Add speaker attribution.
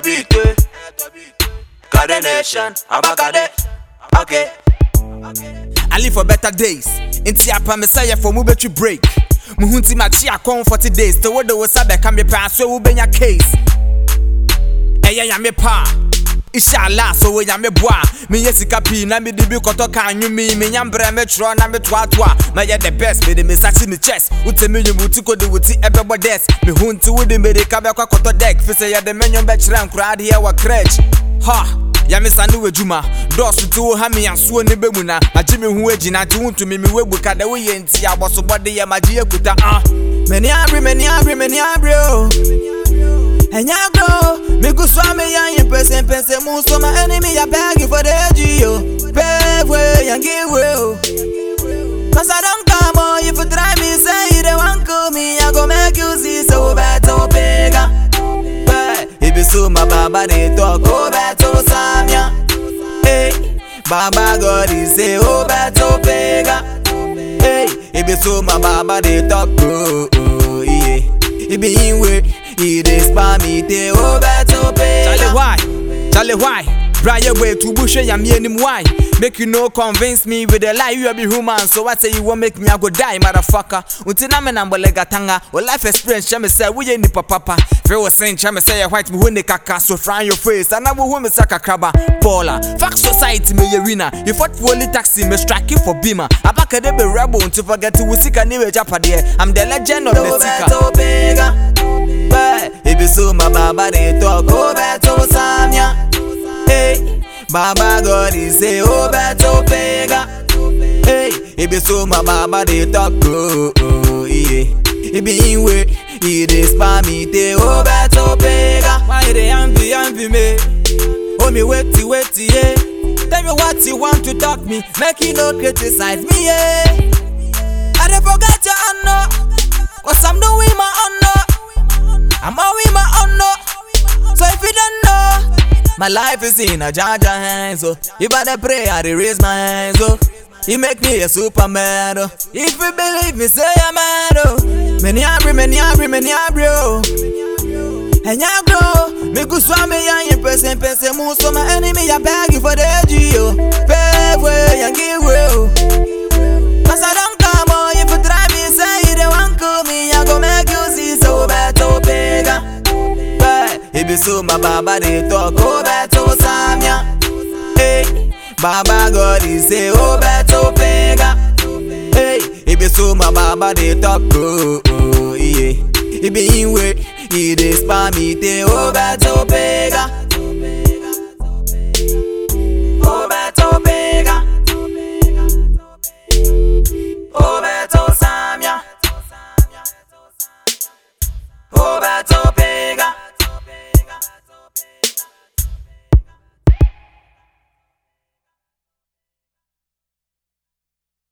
Speaker 1: Etobeats, eh. Kade Nation, Abakade, okay.
Speaker 2: I live for better days. Inti apa messiah for mu betri break. Muhu nti machi akon 40 days. Te wo sabe ka me pa so wo benya case. Eya ya me pa. Ishala so we nyame boa me ye sika pii na me de koto kɔtɔ ka anwumi me nya mbrɛ me twerɛ na me toatoa ma yɛ the best me de me sachi me chest. Wote me nwum wotu kode woti ɛbɛbɔ desk me ho nti wode mmirika bɛkɔ akɔtɔ dek. Fi sɛ yɛde me nwom bɛkyerɛ nkoraa adeɛ wɔ krɛch ha yamesa ne w'adwuma dɔɔso te wo ha me asoɔ ne bɛmu na magye me ho agyina nti wontumi me we buka de we woyɛ nti abɔsobɔde yɛ magye akuta ah. Mani abri mani abre mani abre o oh. ɛnyɛ abre o oh. Agorɔ megu so a meyɛ yɛ mpɛsɛmpɛsɛ mu so my enemy ya begging for the yo pave way and give way Cause I don't come on, if you try me, say you don't want to me, I go make you see so bad, so bigger. If you so my baba they talk oh beto samia Hey Baba God is say oh beto pega Hey If you so my baba they talk oh oh yeah. It be in way He dey spam me they oh beto pega Charlie why? Charlie why? Brian way to bush ya me anim why? Make you no convince me with a lie you a be human so what say you won't make me I go die motherfucker. Until na me number lega tanga. Well life experience chame say we ye nipa papa Feel saying chame say white me who ne kaka. So fry your face and I will me saka kraba Paula Fuck society me ye winner. You fought for only taxi me striking for beamer. Abaka de be rebel to forget to sika ni we japade I'm the legend of the sika You my baba they talk oh beto samia Hey, Baba God is say oh beto pega. Hey, my Baba they talk oh oh yeah. It be in way, he dey spam me they oh beto pega. Why they envy envy me? Oh me waity waity yeah. Tell me what you want to talk me, make you no criticize me yeah. I dey forget your honor, cause I'm doing my honor. My life is in a Jaja hands, oh. If I pray, I dey raise my hands, oh. He make me a superman, oh. If you believe me, say I'm mad, oh. Many abri, many abri, many abri, oh. And ya grow, me go swam me ya in person, person, move so my enemy ya begging for the edgy, oh. Pay way and give way, oh. My baba they talk oh beto samia Hey Baba God is say oh beto pega Hey It be so my baba they talk oh oh yeah. It be in way He dey spam me eh, they oh beto pega